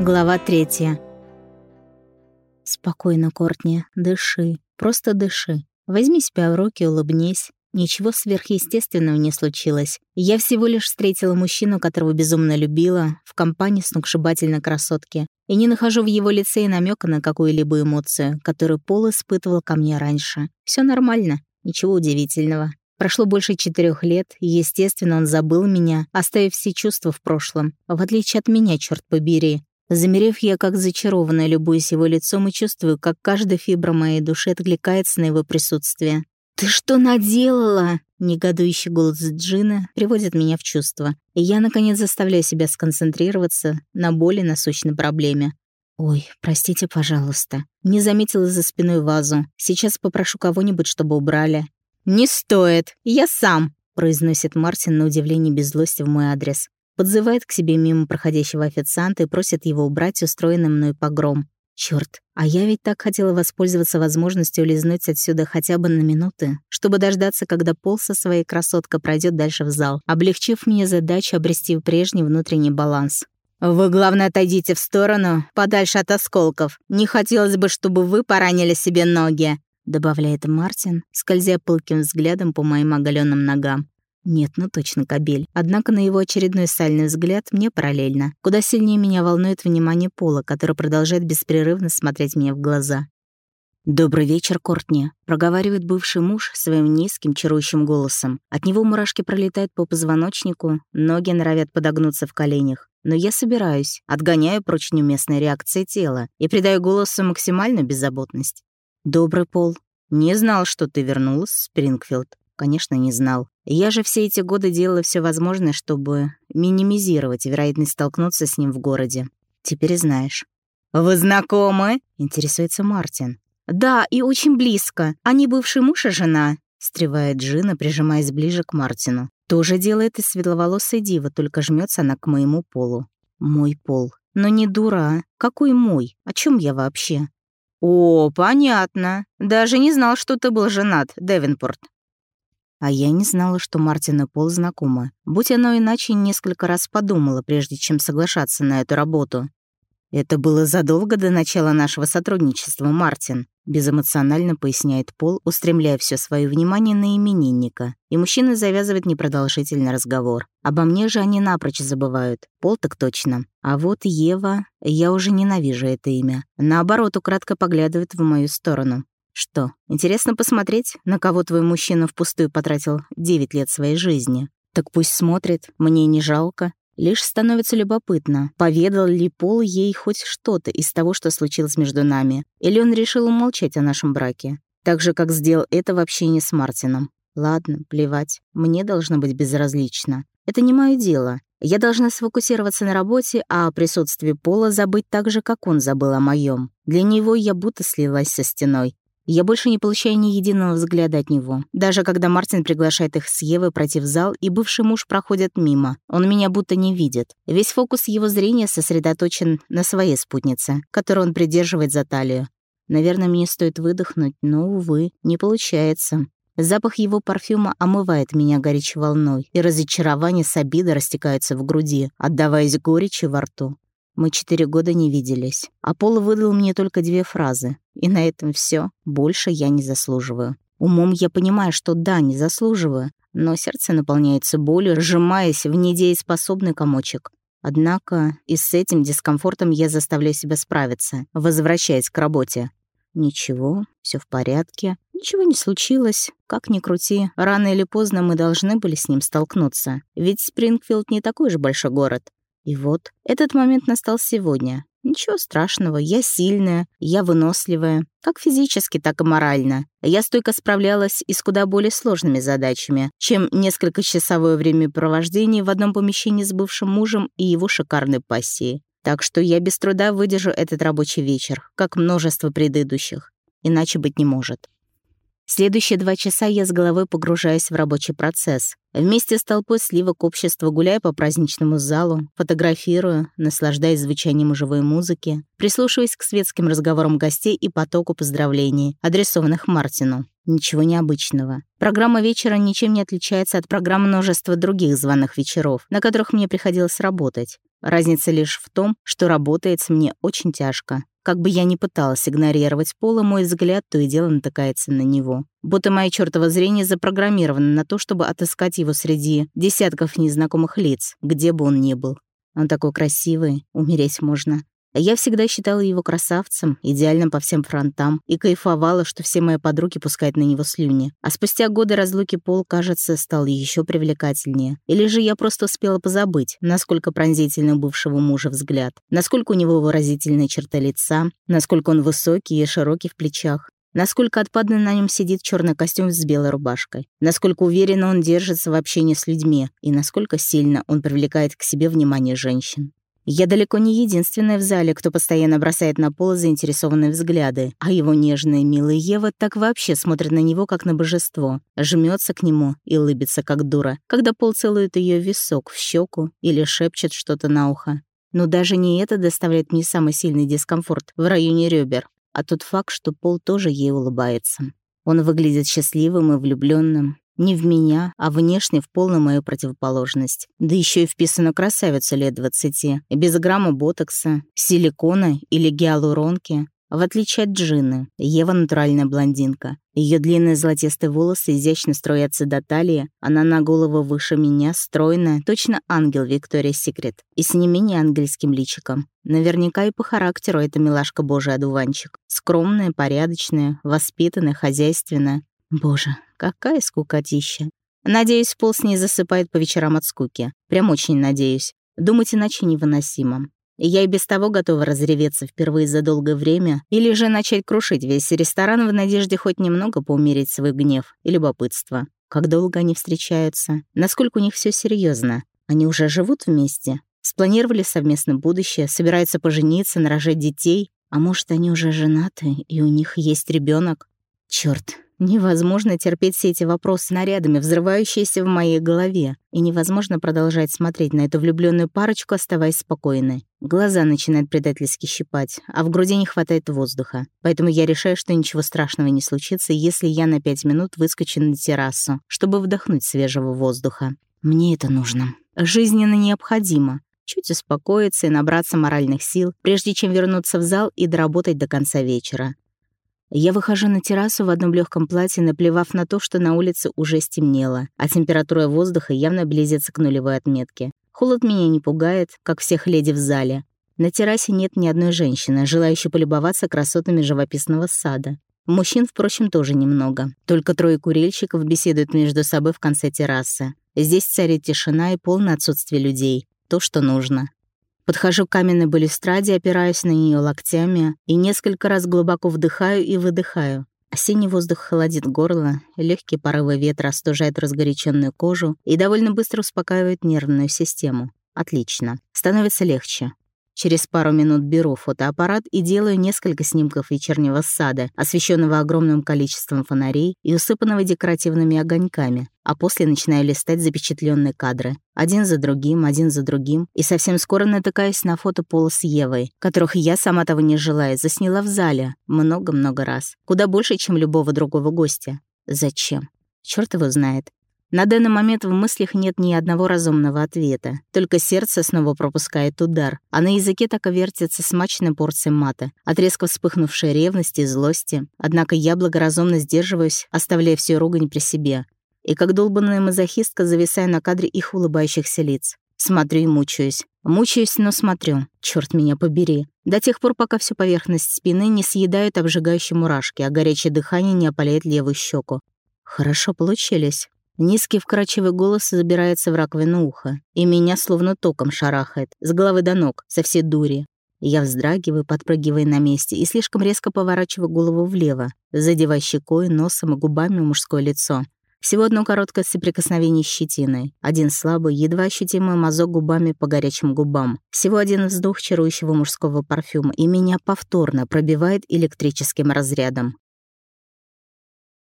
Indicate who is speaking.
Speaker 1: Глава третья. Спокойно, Кортни, дыши, просто дыши. Возьми себя в руки, улыбнись. Ничего сверхъестественного не случилось. Я всего лишь встретила мужчину, которого безумно любила, в компании сногсшибательной красотки, и не нахожу в его лице и намека на какую-либо эмоцию, которую Пол испытывал ко мне раньше. Все нормально, ничего удивительного. Прошло больше четырех лет, и, естественно, он забыл меня, оставив все чувства в прошлом, в отличие от меня, черт побери. Замерев, я как зачарованная любуюсь его лицом и чувствую, как каждая фибра моей души откликается на его присутствие. «Ты что наделала?» Негодующий голос Джина приводит меня в чувство, и я, наконец, заставляю себя сконцентрироваться на более насущной проблеме. «Ой, простите, пожалуйста. Не заметила за спиной вазу. Сейчас попрошу кого-нибудь, чтобы убрали». «Не стоит. Я сам», — произносит Мартин на удивление без злости в мой адрес подзывает к себе мимо проходящего официанта и просит его убрать устроенный мной погром. Чёрт, а я ведь так хотела воспользоваться возможностью улизнуть отсюда хотя бы на минуты, чтобы дождаться, когда Пол со своей красоткой пройдет дальше в зал, облегчив мне задачу обрести прежний внутренний баланс. «Вы, главное, отойдите в сторону, подальше от осколков. Не хотелось бы, чтобы вы поранили себе ноги», добавляет Мартин, скользя пылким взглядом по моим оголенным ногам. Нет, ну точно кабель. Однако на его очередной сальный взгляд мне параллельно. Куда сильнее меня волнует внимание Пола, который продолжает беспрерывно смотреть мне в глаза. «Добрый вечер, Кортни», — проговаривает бывший муж своим низким, чарующим голосом. От него мурашки пролетают по позвоночнику, ноги норовят подогнуться в коленях. Но я собираюсь, отгоняю прочь неуместные реакции тела и придаю голосу максимальную беззаботность. «Добрый Пол, не знал, что ты вернулась, Спрингфилд. Конечно, не знал. Я же все эти годы делала все возможное, чтобы минимизировать вероятность столкнуться с ним в городе. Теперь знаешь. «Вы знакомы?» — интересуется Мартин. «Да, и очень близко. Они бывший муж и жена», — встревает Джина, прижимаясь ближе к Мартину. «Тоже делает и светловолосая дива, только жмется она к моему полу. Мой пол. Но не дура. Какой мой? О чем я вообще?» «О, понятно. Даже не знал, что ты был женат, Девинпорт. А я не знала, что Мартин и Пол знакомы. Будь оно иначе, несколько раз подумала, прежде чем соглашаться на эту работу. «Это было задолго до начала нашего сотрудничества, Мартин», безэмоционально поясняет Пол, устремляя все свое внимание на именинника. И мужчина завязывает непродолжительный разговор. Обо мне же они напрочь забывают. Пол так точно. А вот Ева, я уже ненавижу это имя. Наоборот, украдко поглядывает в мою сторону. Что, интересно посмотреть, на кого твой мужчина впустую потратил 9 лет своей жизни? Так пусть смотрит, мне не жалко. Лишь становится любопытно, поведал ли Пол ей хоть что-то из того, что случилось между нами, или он решил умолчать о нашем браке, так же, как сделал это в общении с Мартином. Ладно, плевать, мне должно быть безразлично. Это не мое дело. Я должна сфокусироваться на работе, а о присутствии Пола забыть так же, как он забыл о моем. Для него я будто слилась со стеной, я больше не получаю ни единого взгляда от него. Даже когда Мартин приглашает их с Евой пройти в зал, и бывший муж проходит мимо, он меня будто не видит. Весь фокус его зрения сосредоточен на своей спутнице, которую он придерживает за талию. Наверное, мне стоит выдохнуть, но, увы, не получается. Запах его парфюма омывает меня горячей волной, и разочарование с обидой растекаются в груди, отдаваясь горечи во рту. Мы четыре года не виделись, а Пол выдал мне только две фразы. И на этом все. Больше я не заслуживаю. Умом я понимаю, что да, не заслуживаю, но сердце наполняется болью, сжимаясь в недееспособный комочек. Однако и с этим дискомфортом я заставляю себя справиться, возвращаясь к работе. Ничего, все в порядке, ничего не случилось. Как ни крути, рано или поздно мы должны были с ним столкнуться. Ведь Спрингфилд не такой же большой город. И вот этот момент настал сегодня. Ничего страшного, я сильная, я выносливая, как физически, так и морально. Я стойко справлялась и с куда более сложными задачами, чем несколько часовое времяпровождение в одном помещении с бывшим мужем и его шикарной пассией. Так что я без труда выдержу этот рабочий вечер, как множество предыдущих. Иначе быть не может. Следующие два часа я с головой погружаюсь в рабочий процесс. Вместе с толпой сливок общества гуляю по праздничному залу, фотографирую, наслаждаясь звучанием живой музыки, прислушиваясь к светским разговорам гостей и потоку поздравлений, адресованных Мартину. Ничего необычного. Программа вечера ничем не отличается от программ множества других званых вечеров, на которых мне приходилось работать. Разница лишь в том, что работает мне очень тяжко. Как бы я ни пыталась игнорировать Пола, мой взгляд то и дело натыкается на него. Будто мое чёртово зрение запрограммировано на то, чтобы отыскать его среди десятков незнакомых лиц, где бы он ни был. Он такой красивый, умереть можно. Я всегда считала его красавцем, идеальным по всем фронтам, и кайфовала, что все мои подруги пускают на него слюни. А спустя годы разлуки Пол, кажется, стал еще привлекательнее. Или же я просто успела позабыть, насколько пронзительный у бывшего мужа взгляд, насколько у него выразительные черты лица, насколько он высокий и широкий в плечах, насколько отпадно на нем сидит черный костюм с белой рубашкой, насколько уверенно он держится в общении с людьми и насколько сильно он привлекает к себе внимание женщин. Я далеко не единственная в зале, кто постоянно бросает на пол заинтересованные взгляды, а его нежная милая Ева так вообще смотрит на него, как на божество, жмется к нему и улыбится, как дура, когда Пол целует ее висок в щеку или шепчет что-то на ухо. Но даже не это доставляет мне самый сильный дискомфорт в районе ребер, а тот факт, что Пол тоже ей улыбается. Он выглядит счастливым и влюбленным, не в меня, а внешне в полную мою противоположность. Да еще и вписана красавица лет двадцати, без грамма ботокса, силикона или гиалуронки. В отличие от Джины, Ева натуральная блондинка. Ее длинные золотистые волосы изящно строятся до талии, она на голову выше меня, стройная, точно ангел Виктория Секрет, и с не менее ангельским личиком. Наверняка и по характеру это милашка божий одуванчик. Скромная, порядочная, воспитанная, хозяйственная. Боже, какая скукотища. Надеюсь, Пол с ней засыпает по вечерам от скуки. Прям очень надеюсь. Думать иначе невыносимо. Я и без того готова разреветься впервые за долгое время или же начать крушить весь ресторан в надежде хоть немного поумерить свой гнев и любопытство. Как долго они встречаются? Насколько у них все серьезно? Они уже живут вместе? Спланировали совместно будущее, собираются пожениться, нарожать детей? А может, они уже женаты, и у них есть ребенок? Черт, Невозможно терпеть все эти вопросы снарядами, взрывающиеся в моей голове, и невозможно продолжать смотреть на эту влюбленную парочку, оставаясь спокойной. Глаза начинают предательски щипать, а в груди не хватает воздуха. Поэтому я решаю, что ничего страшного не случится, если я на пять минут выскочу на террасу, чтобы вдохнуть свежего воздуха. Мне это нужно. Жизненно необходимо. Чуть успокоиться и набраться моральных сил, прежде чем вернуться в зал и доработать до конца вечера. Я выхожу на террасу в одном легком платье, наплевав на то, что на улице уже стемнело, а температура воздуха явно близится к нулевой отметке. Холод меня не пугает, как всех леди в зале. На террасе нет ни одной женщины, желающей полюбоваться красотами живописного сада. Мужчин, впрочем, тоже немного. Только трое курильщиков беседуют между собой в конце террасы. Здесь царит тишина и полное отсутствие людей. То, что нужно. Подхожу к каменной балюстраде, опираюсь на нее локтями и несколько раз глубоко вдыхаю и выдыхаю. Осенний воздух холодит горло, легкие порывы ветра остужают разгоряченную кожу и довольно быстро успокаивают нервную систему. Отлично. Становится легче. Через пару минут беру фотоаппарат и делаю несколько снимков вечернего сада, освещенного огромным количеством фонарей и усыпанного декоративными огоньками, а после начинаю листать запечатленные кадры. Один за другим, один за другим, и совсем скоро натыкаюсь на фото Пола с Евой, которых я, сама того не желая, засняла в зале много-много раз. Куда больше, чем любого другого гостя. Зачем? Чёрт его знает. На данный момент в мыслях нет ни одного разумного ответа. Только сердце снова пропускает удар, а на языке так и вертится смачная порция мата, от резко вспыхнувшей ревности и злости. Однако я благоразумно сдерживаюсь, оставляя всю ругань при себе. И как долбанная мазохистка зависаю на кадре их улыбающихся лиц. Смотрю и мучаюсь. Мучаюсь, но смотрю. Черт меня побери. До тех пор, пока всю поверхность спины не съедают обжигающие мурашки, а горячее дыхание не опаляет левую щеку. Хорошо получились. Низкий вкрадчивый голос забирается в раковину уха, и меня словно током шарахает, с головы до ног, со всей дури. Я вздрагиваю, подпрыгивая на месте, и слишком резко поворачиваю голову влево, задевая щекой, носом и губами мужское лицо. Всего одно короткое соприкосновение щетиной, один слабый, едва ощутимый мазок губами по горячим губам. Всего один вздох чарующего мужского парфюма, и меня повторно пробивает электрическим разрядом.